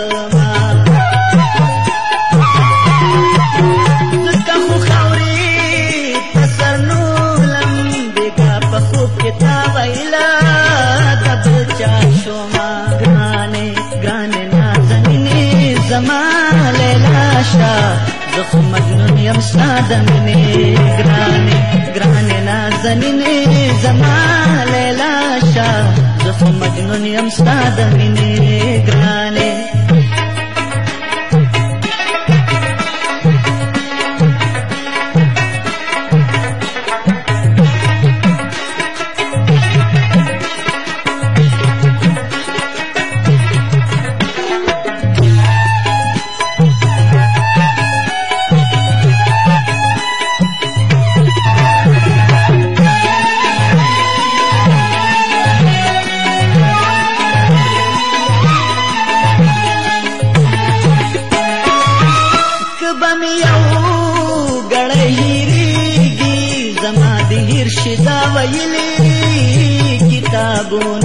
سما زکا خو خاوري تسر نولم بګا په خوب کې تا ویلا دبل چا شوما غانې غانې نازنینې زما لیلا شا زخو مجنون یم ستا د مینې ګرانې ګرانې نازنینې زما لیلا شا زخو مجنون یم ستا د مینې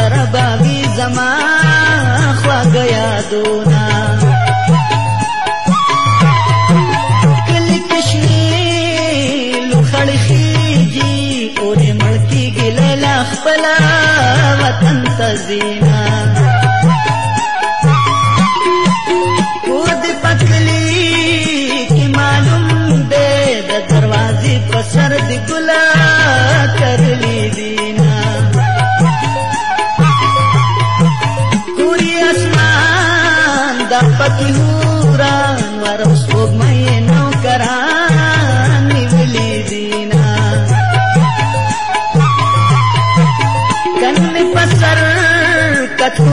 سره باوی زما خواږه یادونه کلی کشنی لوخړ خیږي اورې مړ کېږي لیلا خپله وطن ته ځینه پکلی کی معلوم دے د دروازې په سر دی ګلاب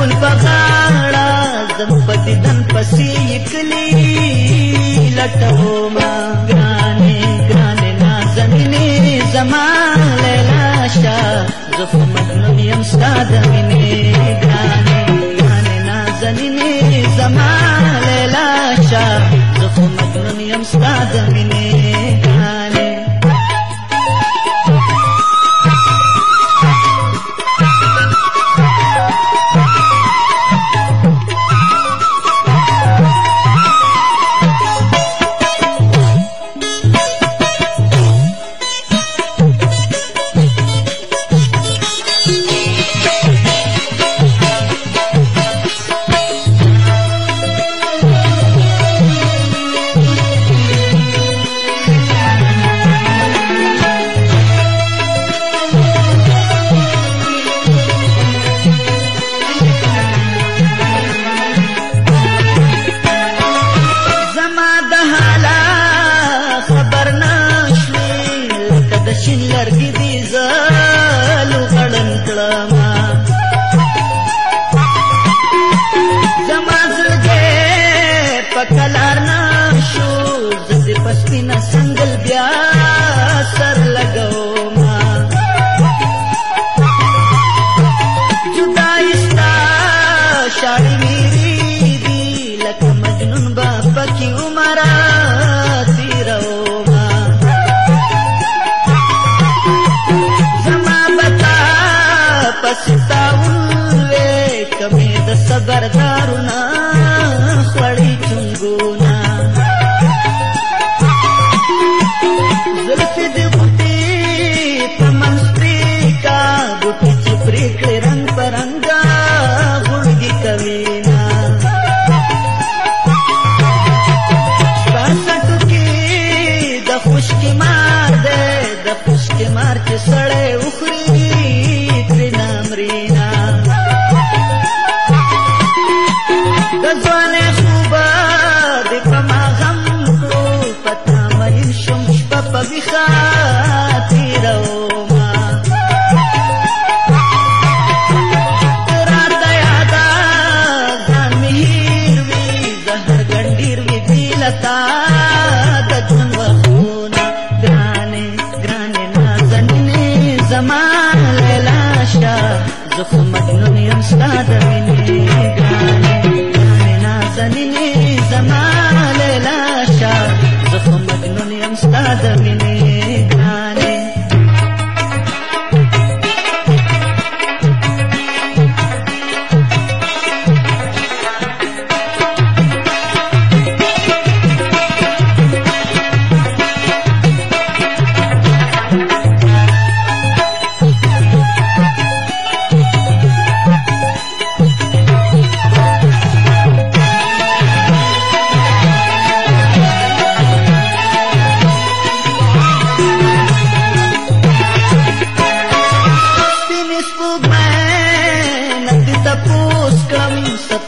ګل بغاړه زم په دیدن پسې کلی لټومه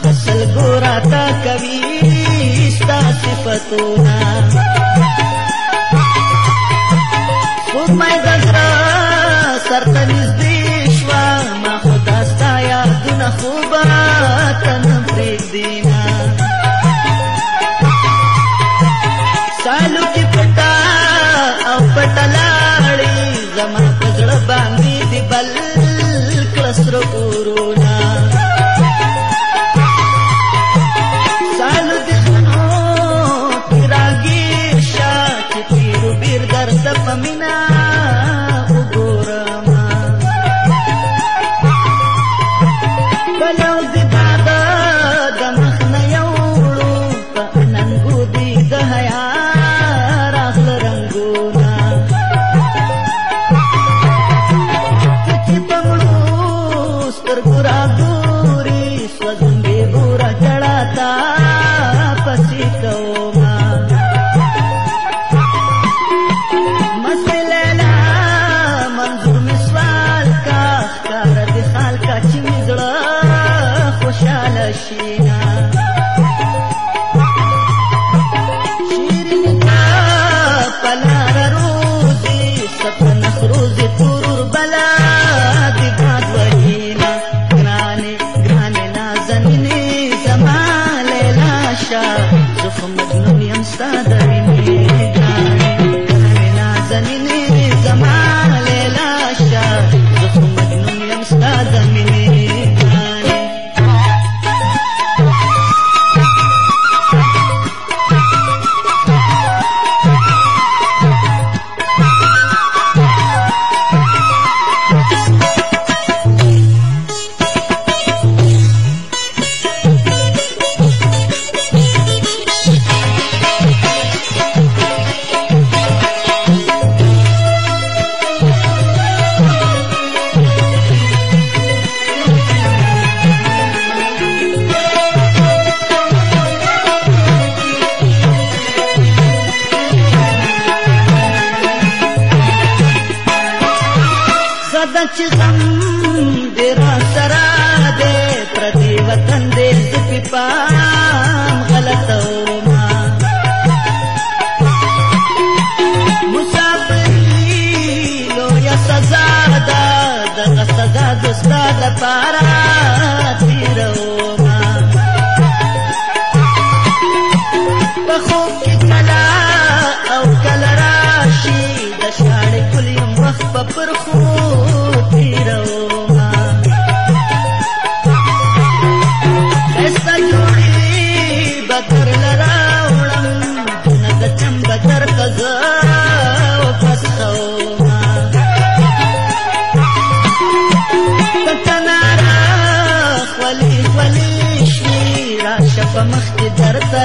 پسل ګوراتا کوي ستا صفاتونه خود مې دزرا سرته نږدې شوا ما خدا ستا یادونه خوبه تن پرېږدېنا سالو کې پټا او پټ لاړې زما په زړه باندې دی بل सादे प्रेस पिपा ولې شوي راشه په مخ کې درته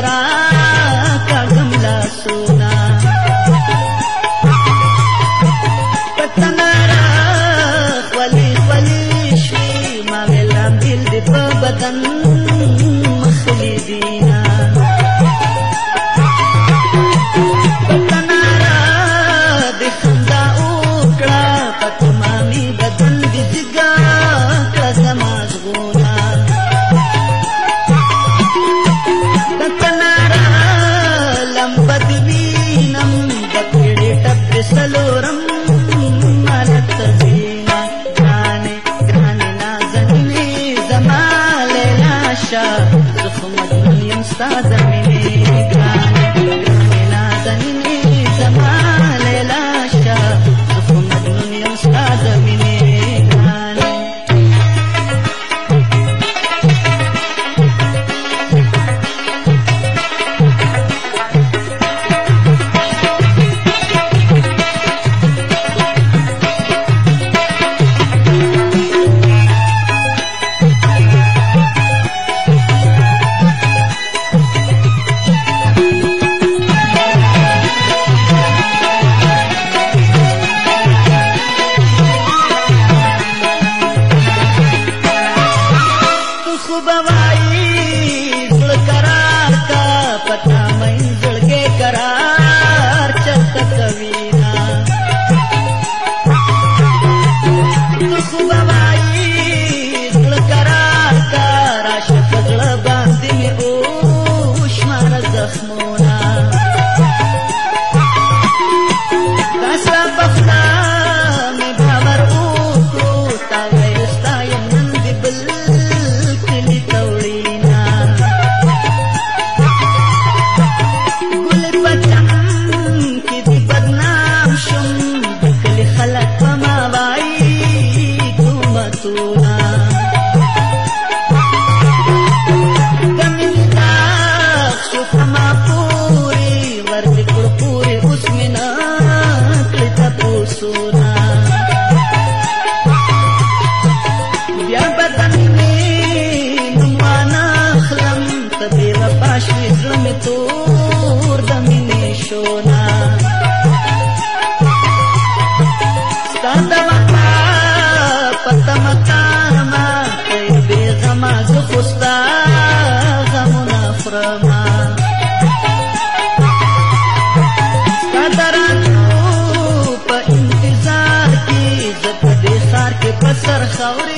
சௌரி